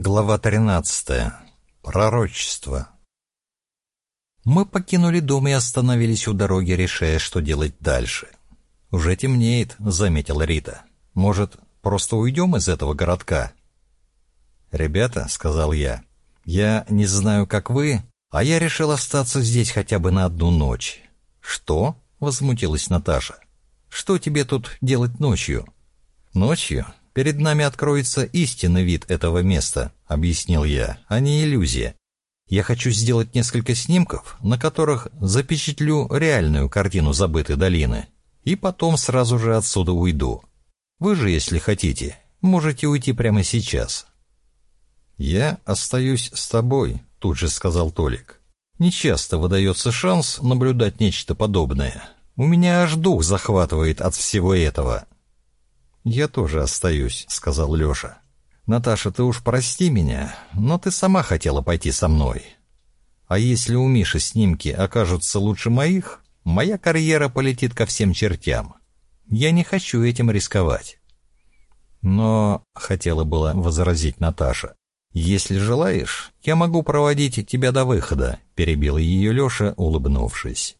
Глава 13. Пророчество. Мы покинули дом и остановились у дороги, решая, что делать дальше. «Уже темнеет», — заметила Рита. «Может, просто уйдем из этого городка?» «Ребята», — сказал я, — «я не знаю, как вы, а я решил остаться здесь хотя бы на одну ночь». «Что?» — возмутилась Наташа. «Что тебе тут делать ночью?» «Ночью? Перед нами откроется истинный вид этого места», — объяснил я, — «а не иллюзия. Я хочу сделать несколько снимков, на которых запечатлю реальную картину забытой долины, и потом сразу же отсюда уйду. Вы же, если хотите, можете уйти прямо сейчас». «Я остаюсь с тобой», — тут же сказал Толик. «Нечасто выдается шанс наблюдать нечто подобное. У меня аж дух захватывает от всего этого». «Я тоже остаюсь», — сказал Леша. «Наташа, ты уж прости меня, но ты сама хотела пойти со мной. А если у Миши снимки окажутся лучше моих, моя карьера полетит ко всем чертям. Я не хочу этим рисковать». «Но...» — хотела было возразить Наташа. «Если желаешь, я могу проводить тебя до выхода», — перебил ее Леша, улыбнувшись.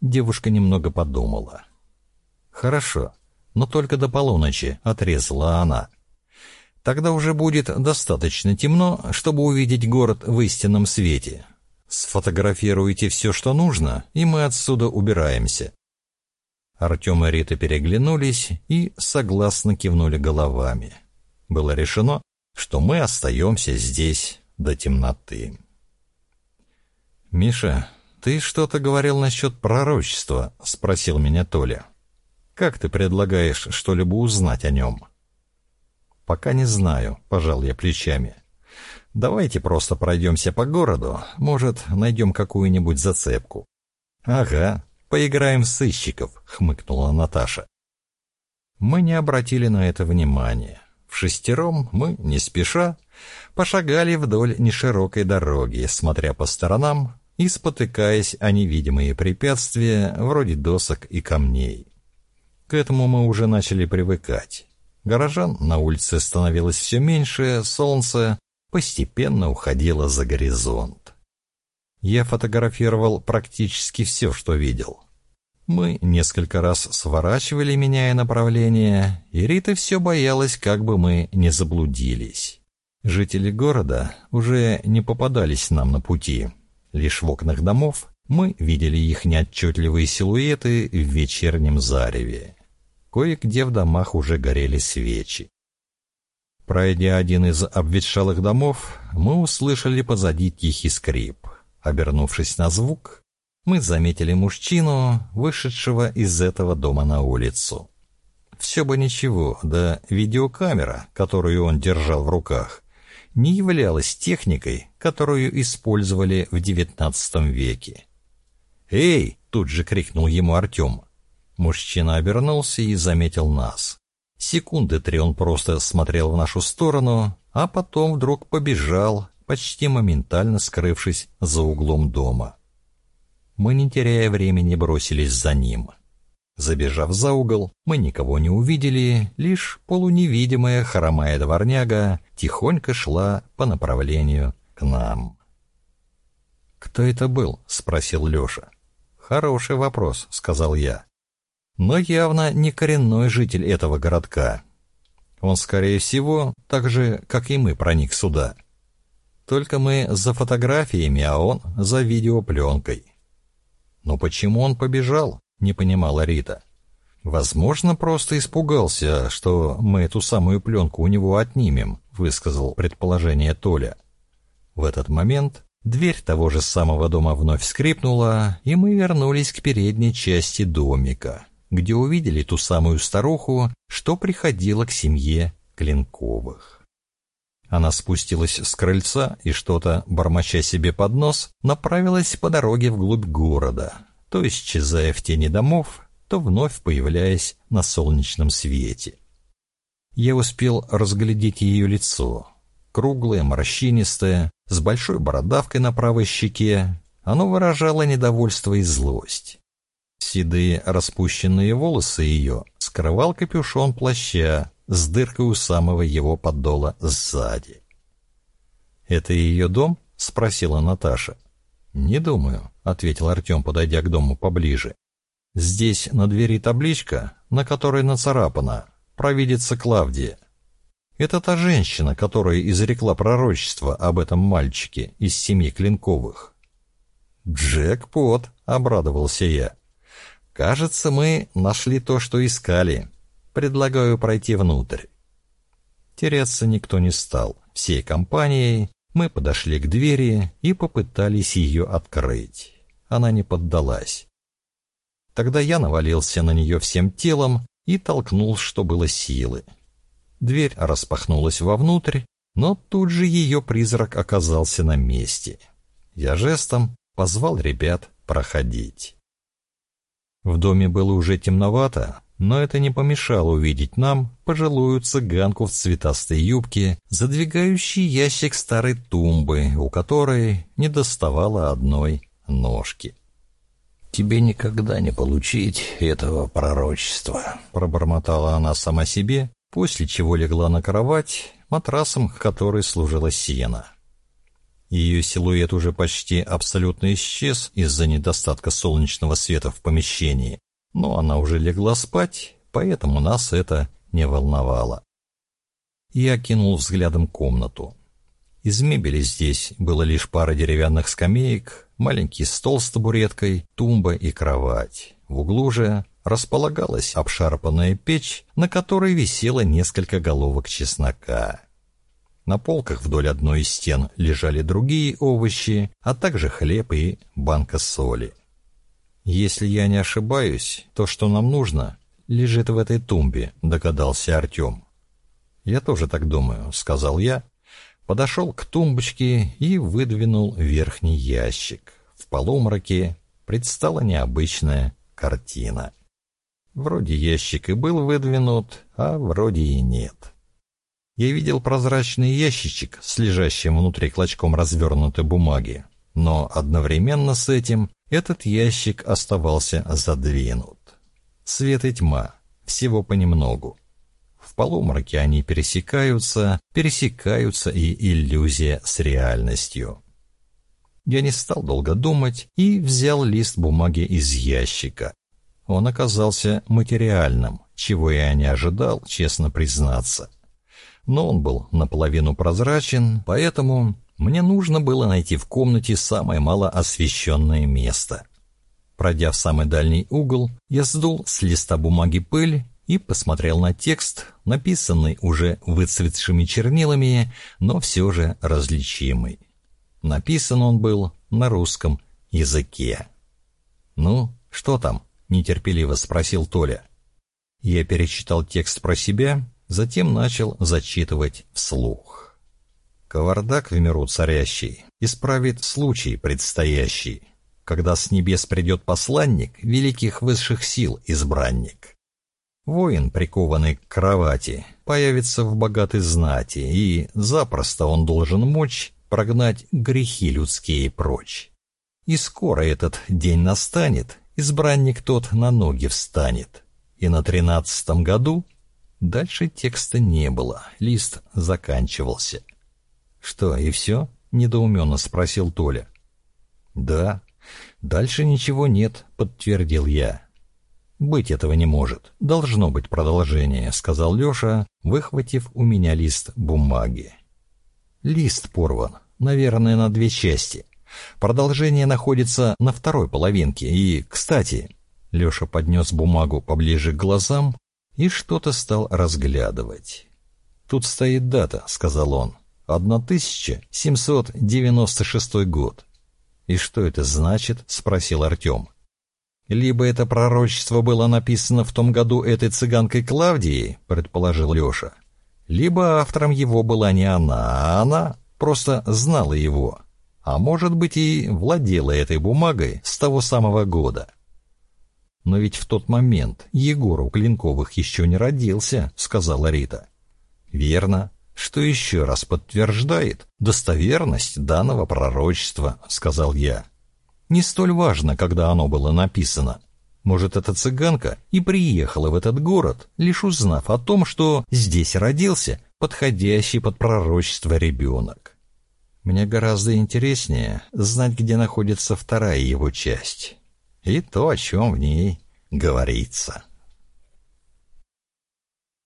Девушка немного подумала. «Хорошо но только до полуночи», — отрезала она. «Тогда уже будет достаточно темно, чтобы увидеть город в истинном свете. Сфотографируйте все, что нужно, и мы отсюда убираемся». Артем и Рита переглянулись и согласно кивнули головами. Было решено, что мы остаемся здесь до темноты. «Миша, ты что-то говорил насчет пророчества?» — спросил меня Толя. Как ты предлагаешь что-либо узнать о нем?» «Пока не знаю», — пожал я плечами. «Давайте просто пройдемся по городу, может, найдем какую-нибудь зацепку». «Ага, поиграем в сыщиков», — хмыкнула Наташа. Мы не обратили на это внимания. В шестером мы, не спеша, пошагали вдоль неширокой дороги, смотря по сторонам и спотыкаясь о невидимые препятствия вроде досок и камней. К этому мы уже начали привыкать. Горожан на улице становилось все меньше, солнце постепенно уходило за горизонт. Я фотографировал практически все, что видел. Мы несколько раз сворачивали, меняя направление, и Рита все боялась, как бы мы не заблудились. Жители города уже не попадались нам на пути. Лишь в окнах домов мы видели их неотчетливые силуэты в вечернем зареве. Кое-где в домах уже горели свечи. Пройдя один из обветшалых домов, мы услышали позади тихий скрип. Обернувшись на звук, мы заметили мужчину, вышедшего из этого дома на улицу. Все бы ничего, да видеокамера, которую он держал в руках, не являлась техникой, которую использовали в XIX веке. «Эй!» — тут же крикнул ему Артем. Мужчина обернулся и заметил нас. Секунды три он просто смотрел в нашу сторону, а потом вдруг побежал, почти моментально скрывшись за углом дома. Мы, не теряя времени, бросились за ним. Забежав за угол, мы никого не увидели, лишь полуневидимая хромая дворняга тихонько шла по направлению к нам. «Кто это был?» — спросил Леша. «Хороший вопрос», — сказал я но явно не коренной житель этого городка. Он, скорее всего, так же, как и мы, проник сюда. Только мы за фотографиями, а он за видеопленкой. Но почему он побежал, не понимала Рита. Возможно, просто испугался, что мы эту самую пленку у него отнимем, высказал предположение Толя. В этот момент дверь того же самого дома вновь скрипнула, и мы вернулись к передней части домика где увидели ту самую старуху, что приходила к семье Клинковых. Она спустилась с крыльца и что-то, бормоча себе под нос, направилась по дороге вглубь города, то исчезая в тени домов, то вновь появляясь на солнечном свете. Я успел разглядеть ее лицо. Круглое, морщинистое, с большой бородавкой на правой щеке, оно выражало недовольство и злость. Седые распущенные волосы ее скрывал капюшон плаща с дыркой у самого его подола сзади. «Это ее дом?» — спросила Наташа. «Не думаю», — ответил Артем, подойдя к дому поближе. «Здесь на двери табличка, на которой нацарапано «Провидица Клавдия». Это та женщина, которая изрекла пророчество об этом мальчике из семьи Клинковых. «Джекпот!» — обрадовался я. «Кажется, мы нашли то, что искали. Предлагаю пройти внутрь». Теряться никто не стал. Всей компанией мы подошли к двери и попытались ее открыть. Она не поддалась. Тогда я навалился на нее всем телом и толкнул, что было силы. Дверь распахнулась вовнутрь, но тут же ее призрак оказался на месте. Я жестом позвал ребят проходить. В доме было уже темновато, но это не помешало увидеть нам пожилую цыганку в цветастой юбке, задвигающий ящик старой тумбы, у которой не доставало одной ножки. «Тебе никогда не получить этого пророчества», — пробормотала она сама себе, после чего легла на кровать, матрасом который служила сена. Ее силуэт уже почти абсолютно исчез из-за недостатка солнечного света в помещении, но она уже легла спать, поэтому нас это не волновало. Я кинул взглядом комнату. Из мебели здесь было лишь пара деревянных скамеек, маленький стол с табуреткой, тумба и кровать. В углу же располагалась обшарпанная печь, на которой висело несколько головок чеснока. На полках вдоль одной из стен лежали другие овощи, а также хлеб и банка соли. «Если я не ошибаюсь, то, что нам нужно, лежит в этой тумбе», — догадался Артем. «Я тоже так думаю», — сказал я, подошел к тумбочке и выдвинул верхний ящик. В полумраке предстала необычная картина. Вроде ящик и был выдвинут, а вроде и нет. Я видел прозрачный ящичек с лежащим внутри клочком развернутой бумаги, но одновременно с этим этот ящик оставался задвинут. Свет и тьма, всего понемногу. В полумраке они пересекаются, пересекаются и иллюзия с реальностью. Я не стал долго думать и взял лист бумаги из ящика. Он оказался материальным, чего я не ожидал, честно признаться. Но он был наполовину прозрачен, поэтому мне нужно было найти в комнате самое малоосвещенное место. Пройдя в самый дальний угол, я сдул с листа бумаги пыль и посмотрел на текст, написанный уже выцветшими чернилами, но все же различимый. Написан он был на русском языке. «Ну, что там?» — нетерпеливо спросил Толя. Я перечитал текст про себя, затем начал зачитывать вслух. «Кавардак в миру царящий исправит случай предстоящий, когда с небес придет посланник великих высших сил избранник. Воин, прикованный к кровати, появится в богатой знати, и запросто он должен мочь прогнать грехи людские прочь. И скоро этот день настанет, избранник тот на ноги встанет. И на тринадцатом году дальше текста не было, лист заканчивался. «Что, и все?» — недоуменно спросил Толя. «Да, дальше ничего нет», — подтвердил я. «Быть этого не может. Должно быть продолжение», — сказал Леша, выхватив у меня лист бумаги. Лист порван, наверное, на две части. Продолжение находится на второй половинке. И, кстати, Леша поднес бумагу поближе к глазам и что-то стал разглядывать. «Тут стоит дата», — сказал он. «1796 год». «И что это значит?» — спросил Артем. «Либо это пророчество было написано в том году этой цыганкой Клавдией», — предположил Леша, либо автором его была не она, а она просто знала его, а может быть и владела этой бумагой с того самого года. «Но ведь в тот момент Егор у Клинковых еще не родился», — сказала Рита. «Верно. Что еще раз подтверждает достоверность данного пророчества», — сказал я. «Не столь важно, когда оно было написано. Может, эта цыганка и приехала в этот город, лишь узнав о том, что здесь родился подходящий под пророчество ребенок. Мне гораздо интереснее знать, где находится вторая его часть. И то, о чем в ней говорится.